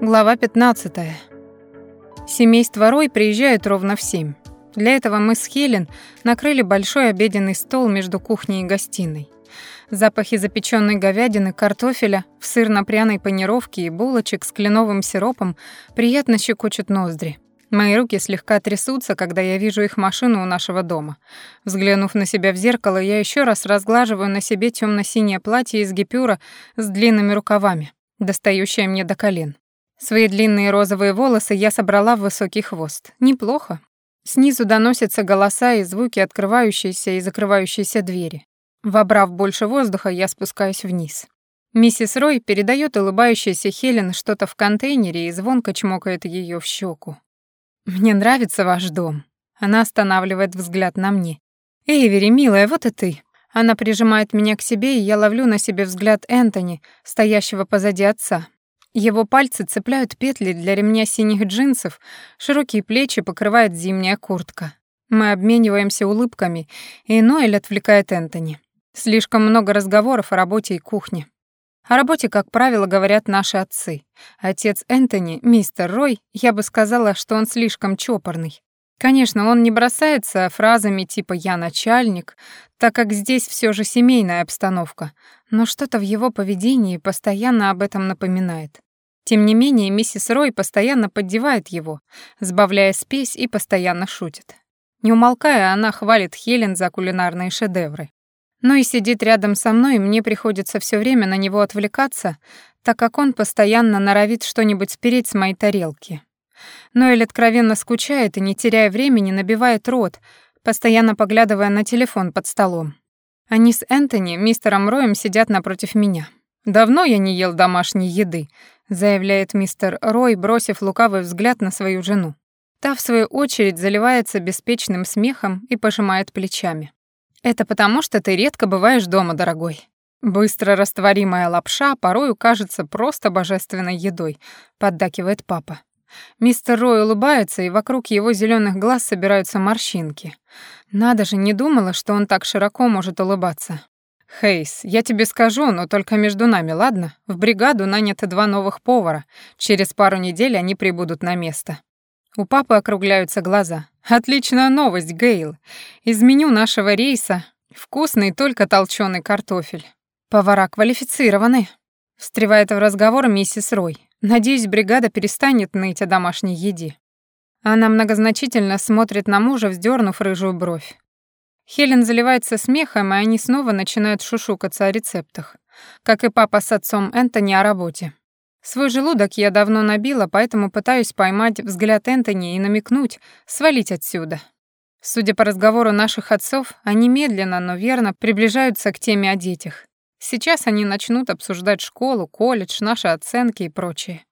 Глава 15. Семейство Рой приезжает ровно в семь. Для этого мы с Хелен накрыли большой обеденный стол между кухней и гостиной. Запахи запеченной говядины, картофеля, в сырно-пряной панировке и булочек с кленовым сиропом приятно щекочут ноздри. Мои руки слегка трясутся, когда я вижу их машину у нашего дома. Взглянув на себя в зеркало, я еще раз разглаживаю на себе темно синее платье из гипюра с длинными рукавами, достающее мне до колен. Свои длинные розовые волосы я собрала в высокий хвост. Неплохо. Снизу доносятся голоса и звуки открывающейся и закрывающейся двери. Вобрав больше воздуха, я спускаюсь вниз. Миссис Рой передает улыбающейся Хелен что-то в контейнере и звонко чмокает ее в щеку. «Мне нравится ваш дом». Она останавливает взгляд на мне. «Эйвери, милая, вот и ты». Она прижимает меня к себе, и я ловлю на себе взгляд Энтони, стоящего позади отца. Его пальцы цепляют петли для ремня синих джинсов, широкие плечи покрывает зимняя куртка. Мы обмениваемся улыбками, и Ноэль отвлекает Энтони. Слишком много разговоров о работе и кухне. О работе, как правило, говорят наши отцы. Отец Энтони, мистер Рой, я бы сказала, что он слишком чопорный. Конечно, он не бросается фразами типа «я начальник», так как здесь все же семейная обстановка, но что-то в его поведении постоянно об этом напоминает. Тем не менее, миссис Рой постоянно поддевает его, сбавляя спесь и постоянно шутит. Не умолкая, она хвалит Хелен за кулинарные шедевры. Но и сидит рядом со мной, и мне приходится все время на него отвлекаться, так как он постоянно норовит что-нибудь спереть с моей тарелки. Ноэль откровенно скучает и, не теряя времени, набивает рот, постоянно поглядывая на телефон под столом. Они с Энтони, мистером Роем, сидят напротив меня. «Давно я не ел домашней еды», — заявляет мистер Рой, бросив лукавый взгляд на свою жену. Та, в свою очередь, заливается беспечным смехом и пожимает плечами. «Это потому, что ты редко бываешь дома, дорогой. Быстро растворимая лапша порою кажется просто божественной едой», — поддакивает папа. Мистер Рой улыбается, и вокруг его зеленых глаз собираются морщинки. Надо же, не думала, что он так широко может улыбаться. «Хейс, я тебе скажу, но только между нами, ладно? В бригаду наняты два новых повара. Через пару недель они прибудут на место». У папы округляются глаза. «Отличная новость, Гейл. Из меню нашего рейса вкусный только толченый картофель. Повара квалифицированы». Встревает в разговор миссис Рой. Надеюсь, бригада перестанет ныть о домашней еде. Она многозначительно смотрит на мужа, вздернув рыжую бровь. Хелен заливается смехом, и они снова начинают шушукаться о рецептах. Как и папа с отцом Энтони о работе. Свой желудок я давно набила, поэтому пытаюсь поймать взгляд Энтони и намекнуть, свалить отсюда. Судя по разговору наших отцов, они медленно, но верно приближаются к теме о детях. Сейчас они начнут обсуждать школу, колледж, наши оценки и прочее.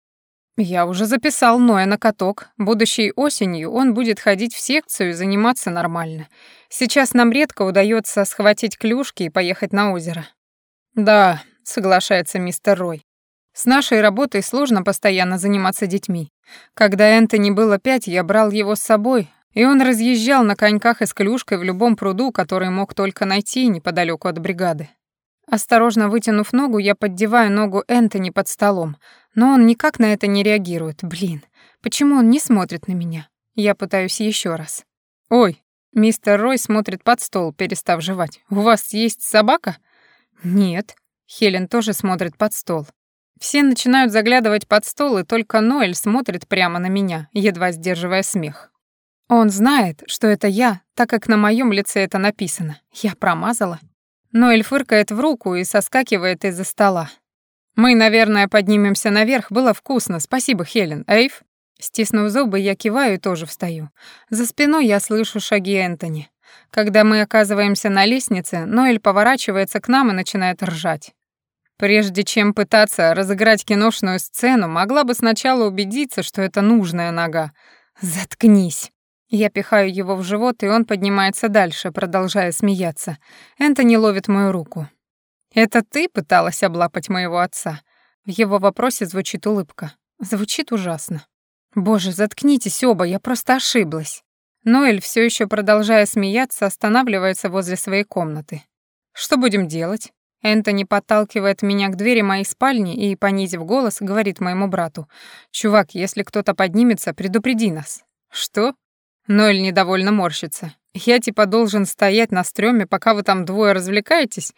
Я уже записал Ноя на каток. Будущей осенью он будет ходить в секцию и заниматься нормально. Сейчас нам редко удается схватить клюшки и поехать на озеро. Да, соглашается мистер Рой. С нашей работой сложно постоянно заниматься детьми. Когда Энтони было пять, я брал его с собой, и он разъезжал на коньках и с клюшкой в любом пруду, который мог только найти неподалеку от бригады. Осторожно вытянув ногу, я поддеваю ногу Энтони под столом, но он никак на это не реагирует. Блин, почему он не смотрит на меня? Я пытаюсь еще раз. «Ой!» Мистер Рой смотрит под стол, перестав жевать. «У вас есть собака?» «Нет». Хелен тоже смотрит под стол. Все начинают заглядывать под стол, и только Ноэль смотрит прямо на меня, едва сдерживая смех. Он знает, что это я, так как на моем лице это написано. Я промазала. Ноэль фыркает в руку и соскакивает из-за стола. «Мы, наверное, поднимемся наверх. Было вкусно. Спасибо, Хелен. Эйв?» Стиснув зубы, я киваю и тоже встаю. За спиной я слышу шаги Энтони. Когда мы оказываемся на лестнице, Ноэль поворачивается к нам и начинает ржать. Прежде чем пытаться разыграть киношную сцену, могла бы сначала убедиться, что это нужная нога. «Заткнись!» Я пихаю его в живот, и он поднимается дальше, продолжая смеяться. Энтони ловит мою руку. «Это ты пыталась облапать моего отца?» В его вопросе звучит улыбка. Звучит ужасно. «Боже, заткнитесь оба, я просто ошиблась». Ноэль, все еще продолжая смеяться, останавливается возле своей комнаты. «Что будем делать?» Энтони подталкивает меня к двери моей спальни и, понизив голос, говорит моему брату. «Чувак, если кто-то поднимется, предупреди нас». «Что?» Ноэль недовольно морщится. «Я типа должен стоять на стреме, пока вы там двое развлекаетесь?»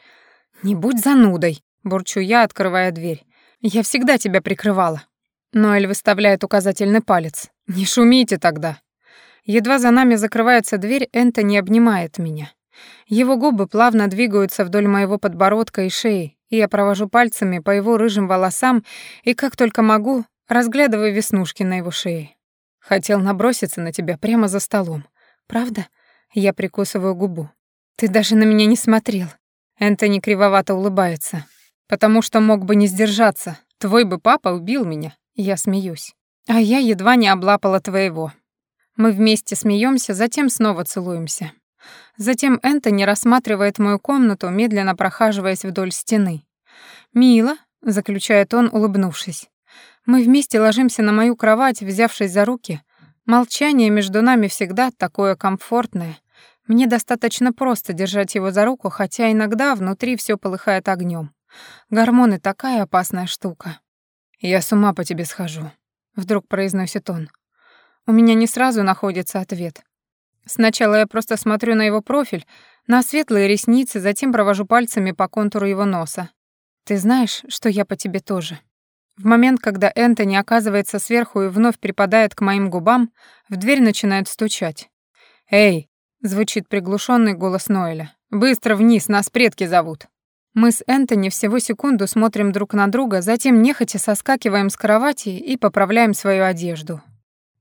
«Не будь занудой», — бурчу я, открывая дверь. «Я всегда тебя прикрывала». Ноэль выставляет указательный палец. «Не шумите тогда». Едва за нами закрывается дверь, Энтони обнимает меня. Его губы плавно двигаются вдоль моего подбородка и шеи, и я провожу пальцами по его рыжим волосам и, как только могу, разглядываю веснушки на его шее. Хотел наброситься на тебя прямо за столом. Правда? Я прикусываю губу. Ты даже на меня не смотрел. Энтони кривовато улыбается. Потому что мог бы не сдержаться. Твой бы папа убил меня. Я смеюсь. А я едва не облапала твоего. Мы вместе смеемся, затем снова целуемся. Затем Энтони рассматривает мою комнату, медленно прохаживаясь вдоль стены. «Мило», — заключает он, улыбнувшись. Мы вместе ложимся на мою кровать, взявшись за руки. Молчание между нами всегда такое комфортное. Мне достаточно просто держать его за руку, хотя иногда внутри все полыхает огнем. Гормоны — такая опасная штука. «Я с ума по тебе схожу», — вдруг произносит он. У меня не сразу находится ответ. Сначала я просто смотрю на его профиль, на светлые ресницы, затем провожу пальцами по контуру его носа. Ты знаешь, что я по тебе тоже. В момент, когда Энтони оказывается сверху и вновь припадает к моим губам, в дверь начинает стучать. «Эй!» — звучит приглушенный голос Ноэля. «Быстро вниз, нас предки зовут!» Мы с Энтони всего секунду смотрим друг на друга, затем нехотя соскакиваем с кровати и поправляем свою одежду.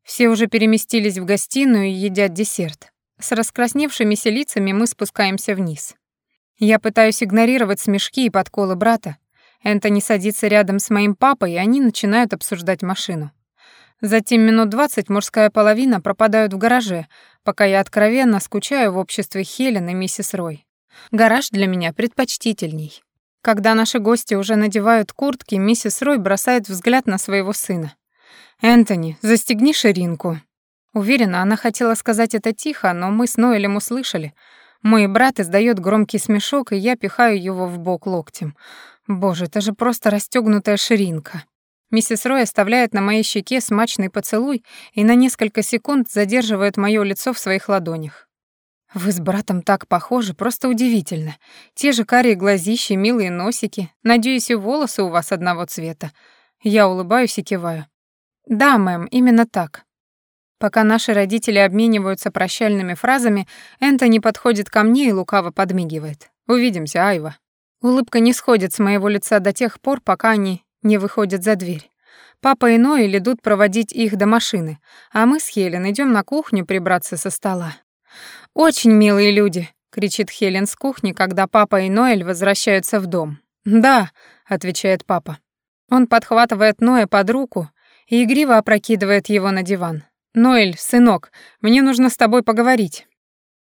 Все уже переместились в гостиную и едят десерт. С раскрасневшимися лицами мы спускаемся вниз. Я пытаюсь игнорировать смешки и подколы брата. Энтони садится рядом с моим папой, и они начинают обсуждать машину. Затем минут двадцать мужская половина пропадают в гараже, пока я откровенно скучаю в обществе Хелен и миссис Рой. Гараж для меня предпочтительней. Когда наши гости уже надевают куртки, миссис Рой бросает взгляд на своего сына. «Энтони, застегни ширинку». Уверена, она хотела сказать это тихо, но мы с Ноэлем услышали. Мой брат издает громкий смешок, и я пихаю его в бок локтем. Боже, это же просто расстегнутая ширинка. Миссис Рой оставляет на моей щеке смачный поцелуй и на несколько секунд задерживает моё лицо в своих ладонях. Вы с братом так похожи, просто удивительно. Те же карие глазищи, милые носики. Надеюсь, и волосы у вас одного цвета. Я улыбаюсь и киваю. «Да, мэм, именно так». Пока наши родители обмениваются прощальными фразами, Энтони подходит ко мне и лукаво подмигивает. «Увидимся, Айва». Улыбка не сходит с моего лица до тех пор, пока они не выходят за дверь. Папа и Ноэль идут проводить их до машины, а мы с Хелен идем на кухню прибраться со стола. «Очень милые люди», — кричит Хелен с кухни, когда папа и Ноэль возвращаются в дом. «Да», — отвечает папа. Он подхватывает Ноя под руку и игриво опрокидывает его на диван. «Ноэль, сынок, мне нужно с тобой поговорить».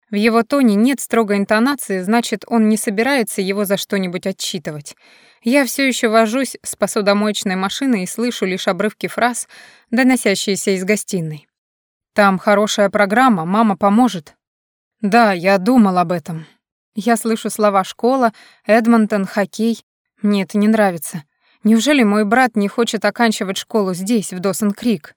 В его тоне нет строгой интонации, значит, он не собирается его за что-нибудь отчитывать. Я все еще вожусь с посудомоечной машиной и слышу лишь обрывки фраз, доносящиеся из гостиной. «Там хорошая программа, мама поможет». «Да, я думал об этом». Я слышу слова «школа», «Эдмонтон», «хоккей». Мне это не нравится. Неужели мой брат не хочет оканчивать школу здесь, в Досон-Крик?